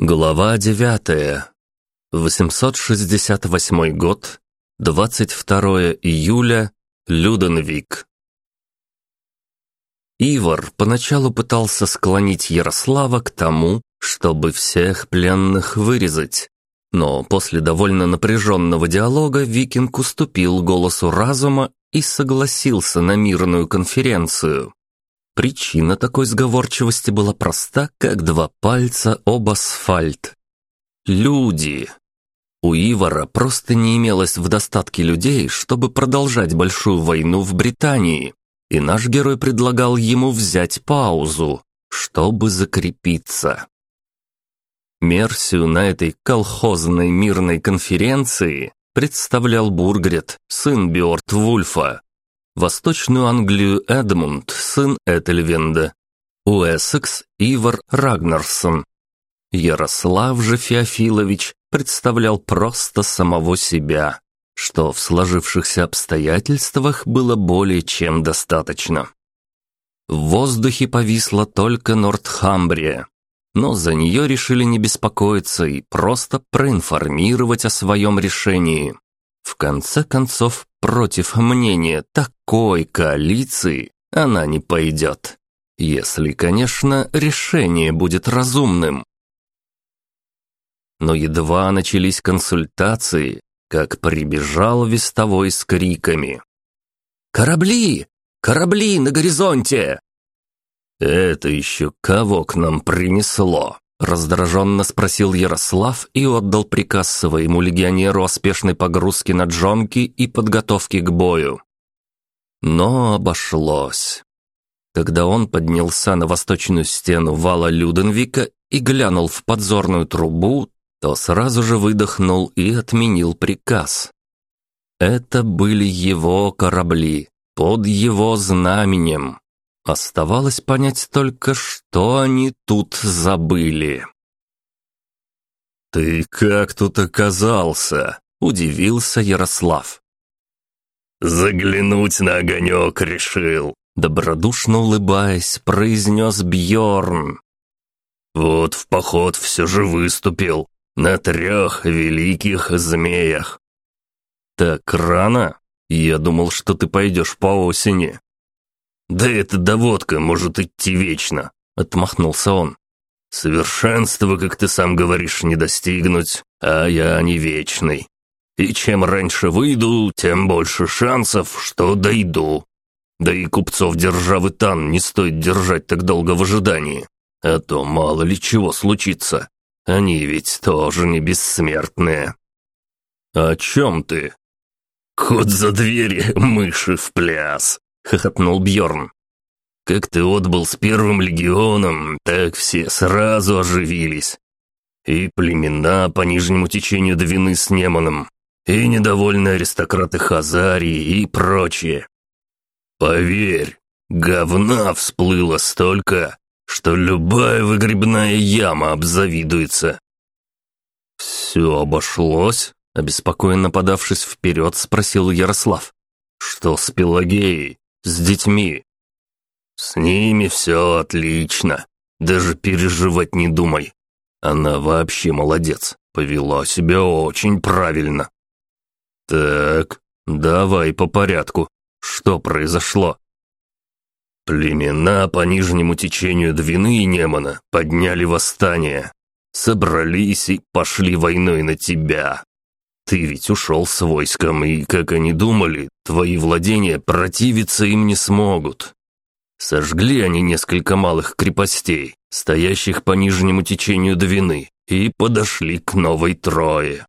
Глава 9. 868 год. 22 июля. Люденвик. Ивар поначалу пытался склонить Ярослава к тому, чтобы всех пленных вырезать. Но после довольно напряженного диалога викинг уступил голосу разума и согласился на мирную конференцию. Причина такой сговорчивости была проста, как два пальца об асфальт. Люди. У Ивара просто не имелось в достатке людей, чтобы продолжать большую войну в Британии, и наш герой предлагал ему взять паузу, чтобы закрепиться. Мерсию на этой колхозной мирной конференции представлял Бургрет, сын Бьорт Вульфа, Восточную Англию Эдмунд, сын Этельвинда, Уэссекс Ивар Рагнарсон. Ярослав же Феофилович представлял просто самого себя, что в сложившихся обстоятельствах было более чем достаточно. В воздухе повисла только Нортхамбрия, но за нее решили не беспокоиться и просто проинформировать о своем решении. В конце концов, против мнения такой коалиции она не пойдет. Если, конечно, решение будет разумным. Но едва начались консультации, как прибежал вестовой с криками. «Корабли! Корабли на горизонте!» «Это еще кого к нам принесло?» Раздраженно спросил Ярослав и отдал приказ своему легионеру о спешной погрузке на джонки и подготовке к бою. Но обошлось. Когда он поднялся на восточную стену вала Люденвика и глянул в подзорную трубу, то сразу же выдохнул и отменил приказ. Это были его корабли, под его знаменем. Оставалось понять только, что они тут забыли. «Ты как тут оказался?» – удивился Ярослав. «Заглянуть на огонек решил», – добродушно улыбаясь, произнес Бьорн. «Вот в поход все же выступил, на трех великих змеях». «Так рано? Я думал, что ты пойдешь по осени». «Да эта доводка может идти вечно», — отмахнулся он. «Совершенства, как ты сам говоришь, не достигнуть, а я не вечный. И чем раньше выйду, тем больше шансов, что дойду. Да и купцов державы Тан не стоит держать так долго в ожидании, а то мало ли чего случится. Они ведь тоже не бессмертные». «О чем ты?» «Кот за двери, мыши в пляс», хохотнул Бьорн. Как ты отбыл с первым легионом, так все сразу оживились. И племена по нижнему течению Двины с Неманом, и недовольные аристократы Хазарии и прочее. Поверь, говна всплыло столько, что любая выгребная яма обзавидуется. «Все обошлось?» — обеспокоенно подавшись вперед, спросил Ярослав. «Что с Пелагеей?» С детьми. С ними все отлично. Даже переживать не думай. Она вообще молодец. Повела себя очень правильно. Так, давай по порядку. Что произошло? Племена по нижнему течению Двины и Немана подняли восстание. Собрались и пошли войной на тебя. Ты ведь ушел с войском, и, как они думали, твои владения противиться им не смогут. Сожгли они несколько малых крепостей, стоящих по нижнему течению Двины, и подошли к Новой Трое.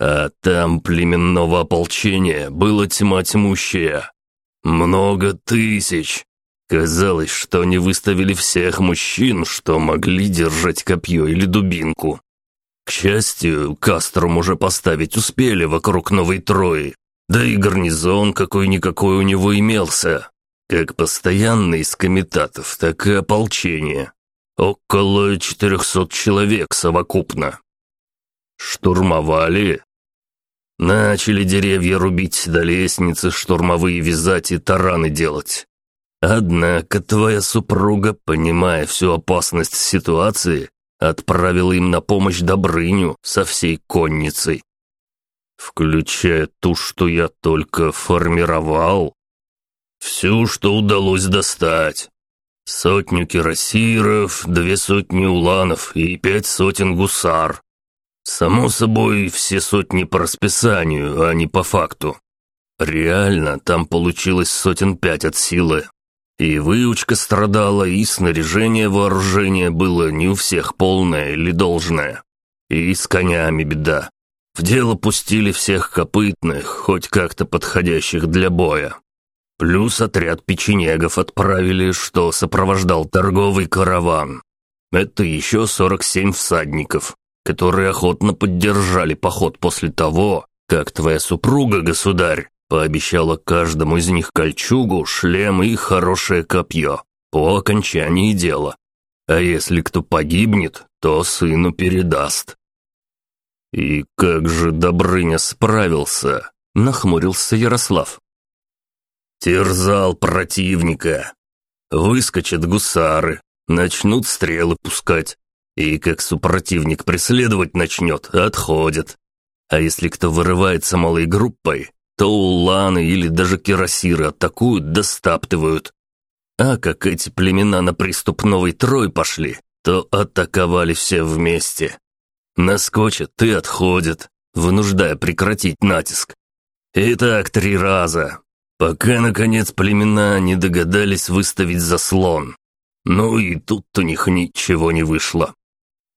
А там племенного ополчения было тьма тьмущая. Много тысяч. Казалось, что они выставили всех мужчин, что могли держать копье или дубинку. К счастью, Кастром уже поставить успели вокруг Новой Трои, да и гарнизон какой-никакой у него имелся, как постоянный из комитатов, так и ополчение. Около четырехсот человек совокупно. Штурмовали. Начали деревья рубить до лестницы, штурмовые вязать и тараны делать. Однако твоя супруга, понимая всю опасность ситуации, Отправил им на помощь Добрыню со всей конницей. Включая ту, что я только формировал. Всю, что удалось достать. Сотню кирасиров, две сотни уланов и пять сотен гусар. Само собой, все сотни по расписанию, а не по факту. Реально, там получилось сотен пять от силы. И выучка страдала, и снаряжение вооружения было не у всех полное или должное. И с конями беда. В дело пустили всех копытных, хоть как-то подходящих для боя. Плюс отряд печенегов отправили, что сопровождал торговый караван. Это еще 47 всадников, которые охотно поддержали поход после того, как твоя супруга, государь, пообещала каждому из них кольчугу, шлем и хорошее копье по окончании дела. А если кто погибнет, то сыну передаст. И как же Добрыня справился, нахмурился Ярослав. Терзал противника. Выскочат гусары, начнут стрелы пускать. И как супротивник преследовать начнет, отходят. А если кто вырывается малой группой, то уланы или даже кирасиры атакуют да стаптывают. А как эти племена на приступ новой Трой пошли, то атаковали все вместе. Наскочат и отходят, вынуждая прекратить натиск. И так три раза, пока, наконец, племена не догадались выставить заслон. Ну и тут у них ничего не вышло.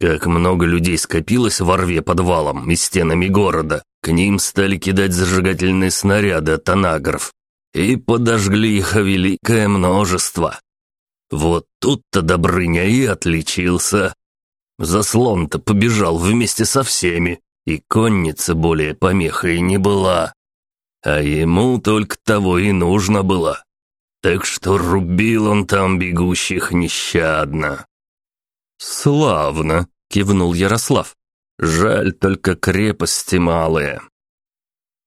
Как много людей скопилось во рве подвалом и стенами города, к ним стали кидать зажигательные снаряды от анагров. И подожгли их великое множество. Вот тут-то Добрыня и отличился. Заслон-то побежал вместе со всеми, и конница более помехой не была. А ему только того и нужно было. Так что рубил он там бегущих нещадно. «Славно!» — кивнул Ярослав. «Жаль, только крепости малые».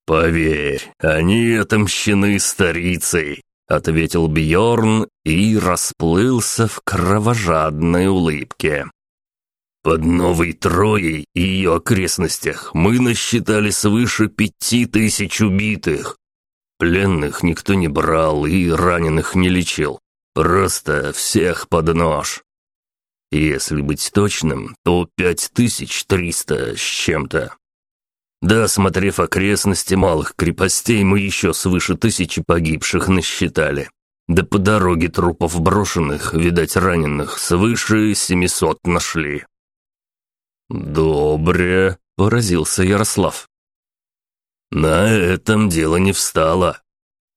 «Поверь, они отомщены старицей», — ответил Бьорн и расплылся в кровожадной улыбке. «Под Новой Троей и ее окрестностях мы насчитали свыше пяти тысяч убитых, Пленных никто не брал и раненых не лечил. Просто всех под нож. Если быть точным, то пять тысяч триста с чем-то. Да, смотрев окрестности малых крепостей, мы еще свыше тысячи погибших насчитали. Да по дороге трупов брошенных, видать, раненых, свыше семисот нашли. «Добре», — поразился Ярослав. На этом дело не встало.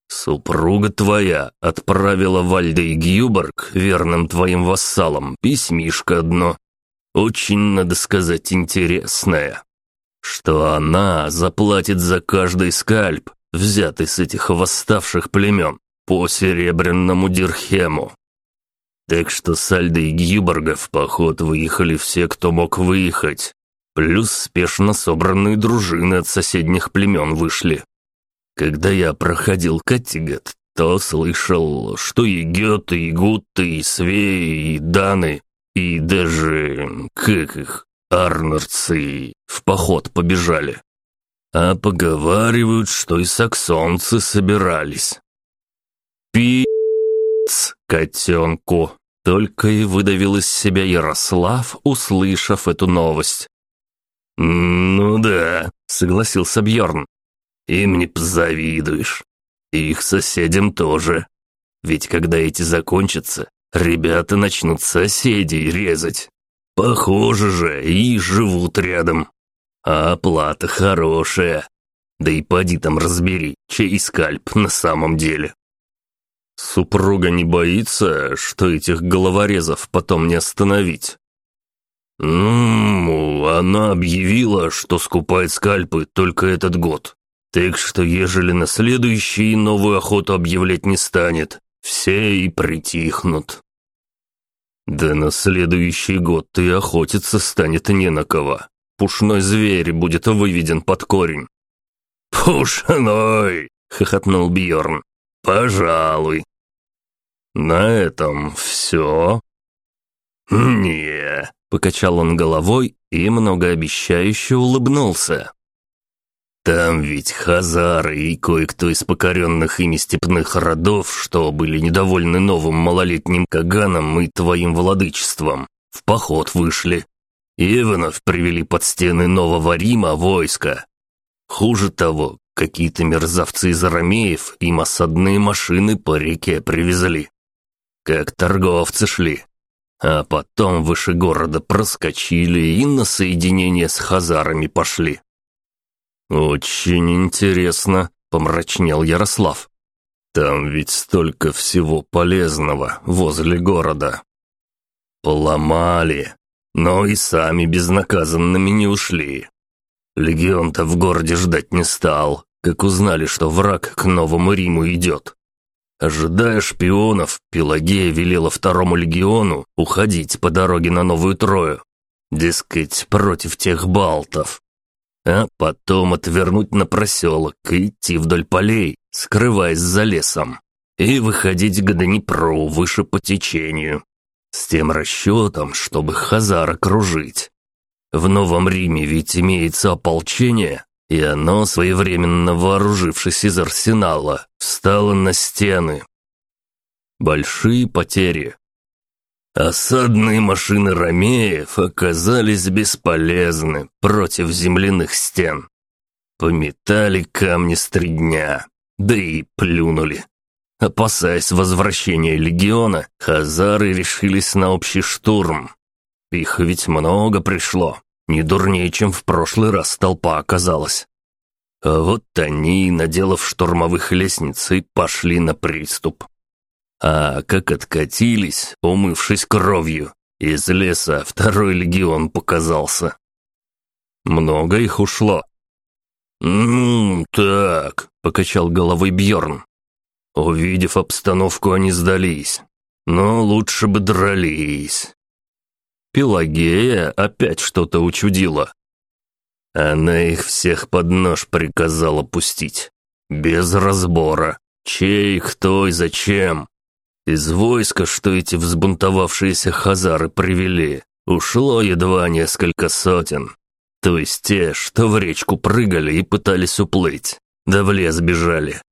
Супруга твоя отправила Вальда и Гюборг, верным твоим вассалам, письмишко одно. Очень, надо сказать, интересное. Что она заплатит за каждый скальп, взятый с этих восставших племен, по серебряному дирхему. Так что с Альдой и Гюборга в поход выехали все, кто мог выехать, Плюс спешно собранные дружины от соседних племен вышли. Когда я проходил Каттигат, то слышал, что и Гёте, и Гутты, и Свеи, и Даны, и даже, как их, Арнардцы в поход побежали. А поговаривают, что и саксонцы собирались. Пи***ц котенку. Только и выдавил из себя Ярослав, услышав эту новость. «Ну да», — согласился Бьорн. «Им не позавидуешь. их соседям тоже. Ведь когда эти закончатся, ребята начнут соседей резать. Похоже же, и живут рядом. А оплата хорошая. Да и поди там разбери, чей скальп на самом деле». Супруга не боится, что этих головорезов потом не остановить? «Ну, она объявила, что скупает скальпы только этот год. Так что, ежели на следующий новую охоту объявлять не станет, все и притихнут». «Да на следующий год и охотиться станет не на кого. Пушной зверь будет выведен под корень». «Пушной!» — хохотнул Бьорн. «Пожалуй». «На этом все?» «Не, Покачал он головой и многообещающе улыбнулся. Там ведь хазары и кое-кто из покоренных ими степных родов, что были недовольны новым малолетним Каганом и твоим владычеством, в поход вышли. И вновь привели под стены Нового Рима войска. Хуже того, какие-то мерзавцы из арамеев им осадные машины по реке привезли. Как торговцы шли. А потом выше города проскочили и на соединение с хазарами пошли. «Очень интересно», — помрачнел Ярослав. «Там ведь столько всего полезного возле города». «Поломали, но и сами безнаказанными не ушли. Легион-то в городе ждать не стал, как узнали, что враг к Новому Риму идет. Ожидая шпионов, Пелагея велела второму легиону уходить по дороге на Новую Трою. Дескать, против тех балтов а потом отвернуть на проселок и идти вдоль полей, скрываясь за лесом, и выходить к Днепру выше по течению, с тем расчетом, чтобы Хазар окружить. В Новом Риме ведь имеется ополчение, и оно, своевременно вооружившись из арсенала, встало на стены. Большие потери, Осадные машины ромеев оказались бесполезны против земляных стен. Пометали камни с три дня, да и плюнули. Опасаясь возвращения легиона, хазары решились на общий штурм. Их ведь много пришло, не дурнее, чем в прошлый раз толпа оказалась. А вот они, наделав штурмовых лестниц, и пошли на приступ. А как откатились, умывшись кровью, из леса второй легион показался. Много их ушло. «Ну, так», — покачал головой Бьорн. Увидев обстановку, они сдались. Но лучше бы дрались. Пелагея опять что-то учудила. Она их всех под нож приказала пустить. Без разбора. Чей, кто и зачем. Из войска, что эти взбунтовавшиеся хазары привели, ушло едва несколько сотен. То есть те, что в речку прыгали и пытались уплыть, да в лес бежали.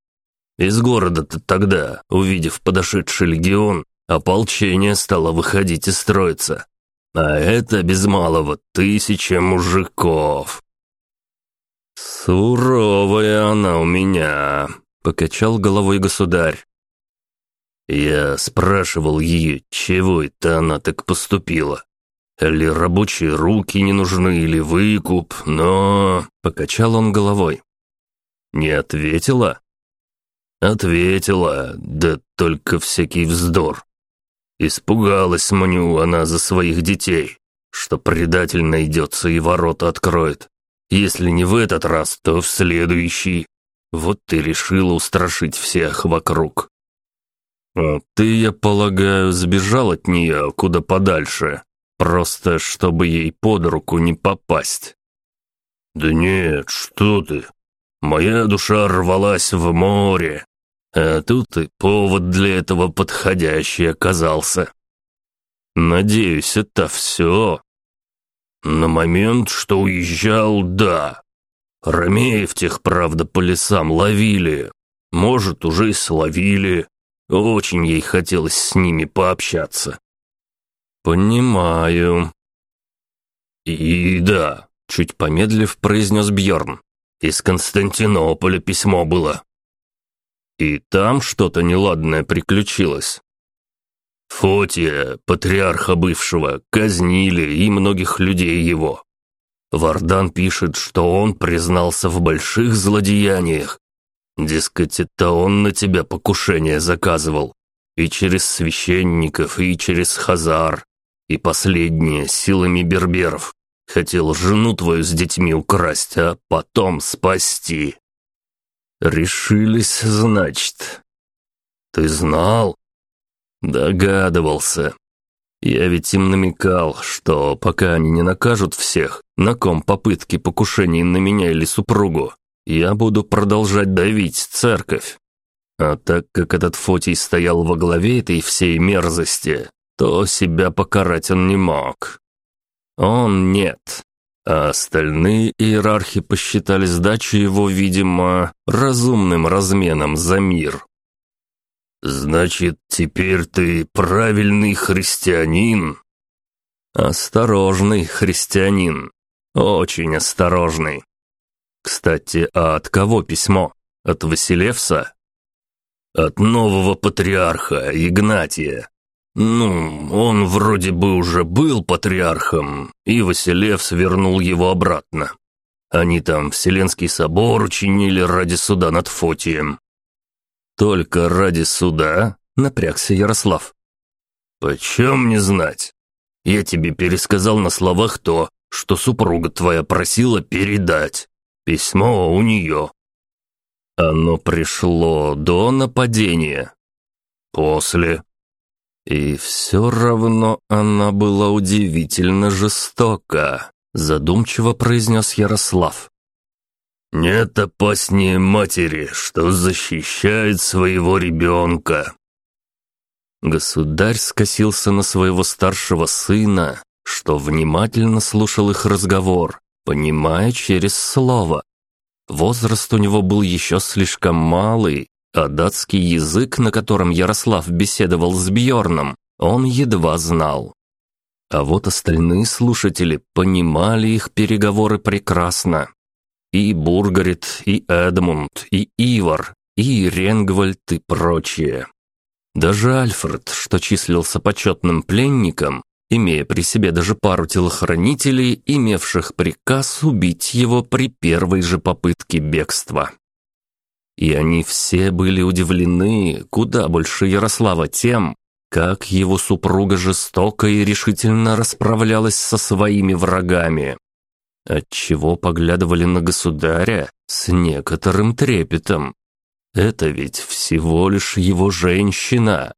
Из города-то тогда, увидев подошедший легион, ополчение стало выходить и строиться. А это без малого тысяча мужиков. «Суровая она у меня», — покачал головой государь. Я спрашивал ее, чего это она так поступила. Или рабочие руки не нужны, или выкуп, но...» Покачал он головой. «Не ответила?» «Ответила, да только всякий вздор. Испугалась Маню она за своих детей, что предатель найдется и ворота откроет. Если не в этот раз, то в следующий. Вот ты решила устрашить всех вокруг. А ты, я полагаю, сбежал от нее куда подальше, просто чтобы ей под руку не попасть. Да нет, что ты. Моя душа рвалась в море, а тут и повод для этого подходящий оказался. Надеюсь, это все. На момент, что уезжал, да. Ромеев тех, правда, по лесам ловили. Может, уже и словили. Очень ей хотелось с ними пообщаться. «Понимаю». «И да», — чуть помедлив произнес Бьорн. «Из Константинополя письмо было». «И там что-то неладное приключилось». Фотия, патриарха бывшего, казнили и многих людей его. Вардан пишет, что он признался в больших злодеяниях Дескать, это он на тебя покушение заказывал. И через священников, и через Хазар. И последнее, силами берберов. Хотел жену твою с детьми украсть, а потом спасти. Решились, значит. Ты знал? Догадывался. Я ведь им намекал, что пока они не накажут всех, на ком попытки покушений на меня или супругу, я буду продолжать давить церковь. А так как этот Фотий стоял во главе этой всей мерзости, то себя покарать он не мог. он нет. А остальные иерархи посчитали сдачу его, видимо, разумным разменом за мир. «Значит, теперь ты правильный христианин?» «Осторожный христианин. Очень осторожный. Кстати, а от кого письмо? От Василевса?» «От нового патриарха Игнатия. Ну, он вроде бы уже был патриархом, и Василевс вернул его обратно. Они там Вселенский собор учинили ради суда над Фотием. «Только ради суда?» — напрягся Ярослав. «Почем не знать? Я тебе пересказал на словах то, что супруга твоя просила передать. Письмо у нее». «Оно пришло до нападения?» «После». «И все равно она была удивительно жестока», — задумчиво произнес Ярослав. Нет опаснее матери, что защищает своего ребенка. Государь скосился на своего старшего сына, что внимательно слушал их разговор, понимая через слово. Возраст у него был еще слишком малый, а датский язык, на котором Ярослав беседовал с Бьорном, он едва знал. А вот остальные слушатели понимали их переговоры прекрасно и Бургарит, и Эдмунд, и Ивар, и Ренгвальд и прочие. Даже Альфред, что числился почетным пленником, имея при себе даже пару телохранителей, имевших приказ убить его при первой же попытке бегства. И они все были удивлены, куда больше Ярослава тем, как его супруга жестоко и решительно расправлялась со своими врагами отчего поглядывали на государя с некоторым трепетом. Это ведь всего лишь его женщина.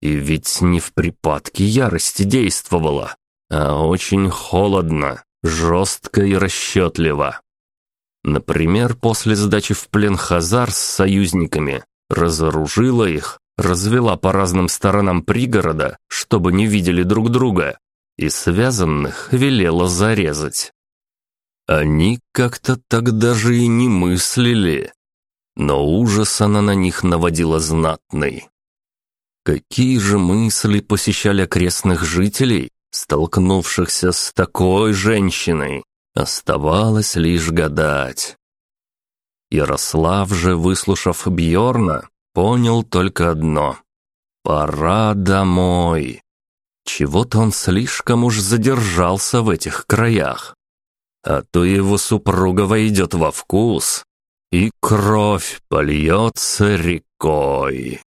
И ведь не в припадке ярости действовала, а очень холодно, жестко и расчетливо. Например, после сдачи в плен Хазар с союзниками разоружила их, развела по разным сторонам пригорода, чтобы не видели друг друга, и связанных велела зарезать. Они как-то так даже и не мыслили. Но ужас она на них наводила знатный. Какие же мысли посещали окрестных жителей, столкнувшихся с такой женщиной, оставалось лишь гадать. Ярослав же, выслушав Бьорна, понял только одно. Пора домой. Чего-то он слишком уж задержался в этих краях а то его супруга войдет во вкус, и кровь польется рекой.